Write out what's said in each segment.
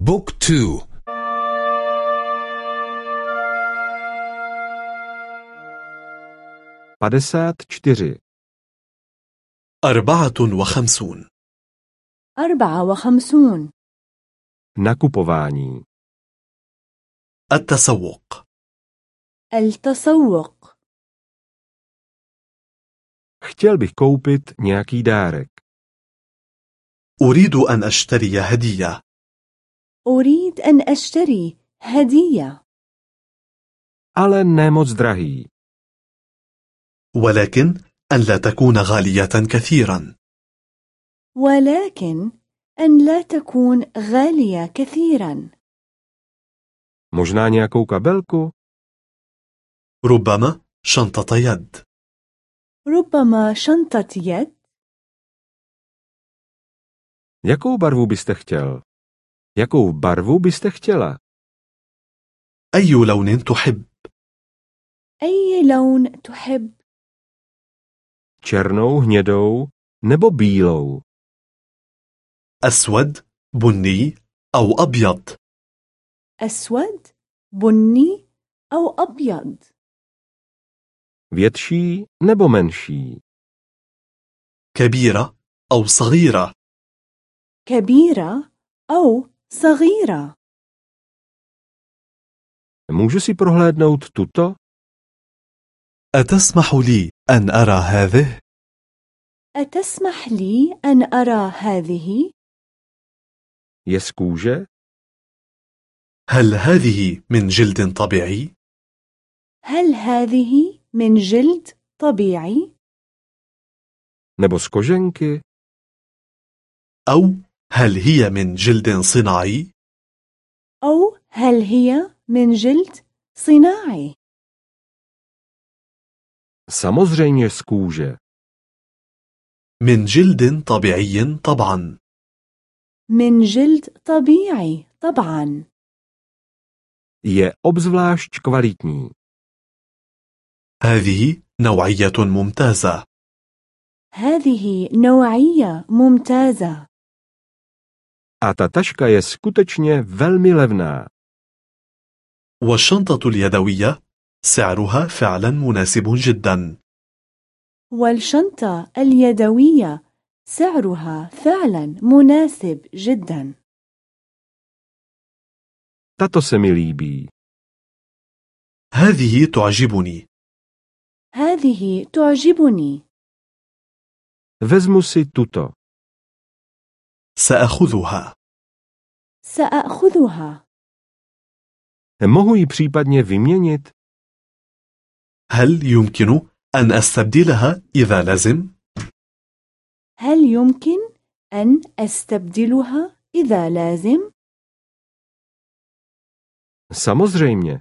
بوك تو. padesát čtyři, أربعة وخمسون. أربعة وخمسون. nakupování, التسوق. التسوق. chtěl bych koupit nějaký dárek, أريد أن أشتري هدية. أريد أن أشتري هدية. ale ne moc drahý, ولكن أن لا تكون غالية كثيرا. ولكن أن لا تكون غالية كثيرا. Možná nějakou kabelku, ربما شنطة يد. ربما شنطة يد. Jakou barvu byste chtěl? Jakou barvu byste chtěla? أي لون تحب أي لون تحب Černou, hnědou nebo bílou? أسود بني أو أبيض أسود بني أو أبيض Větší nebo menší? كبيرة أو صغيرة كبيرة أو صغيرة Můžu si prohlédnout tuto? أتسمح لي أن أرى هذه؟ أتسمح لي أن أرى هذه؟ Kůže? هل هذه من جلد طبيعي؟ هل هذه من جلد طبيعي؟ Nebo z koženky? أو هل هي من جلد صناعي؟ أو هل هي من جلد صناعي؟ Samozřejmě z kůže. من جلد طبيعي طبعا من جلد طبيعي طبعا Je obzvlášť kvalitní. هذه نوعية ممتازة هذه نوعية ممتازة A ta taška je skutečně velmi levná. والشنطة اليدوية سعرها فعلا مناسب جدا والشنطة اليدوية سعرها فعلا مناسب جدا Tato se mi líbí. هذه تعجبني هذه تعجبني Vezmu si tuto. سأخذها سأخذها Mohu ji případně vyměnit? هل يمكن أن أستبدلها إذا لازم؟ هل يمكن أن أستبدلها إذا لازم؟ Samozřejmě.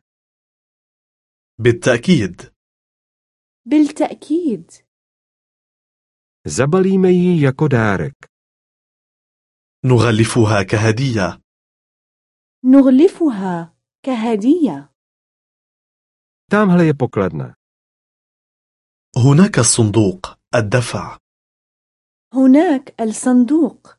بالتأكيد بالتأكيد Zabalíme ji jako dárek. نغلفها كهدية. نغلفها كهدية. Tamhle je pokladna. هناك الصندوق الدفع. هناك الصندوق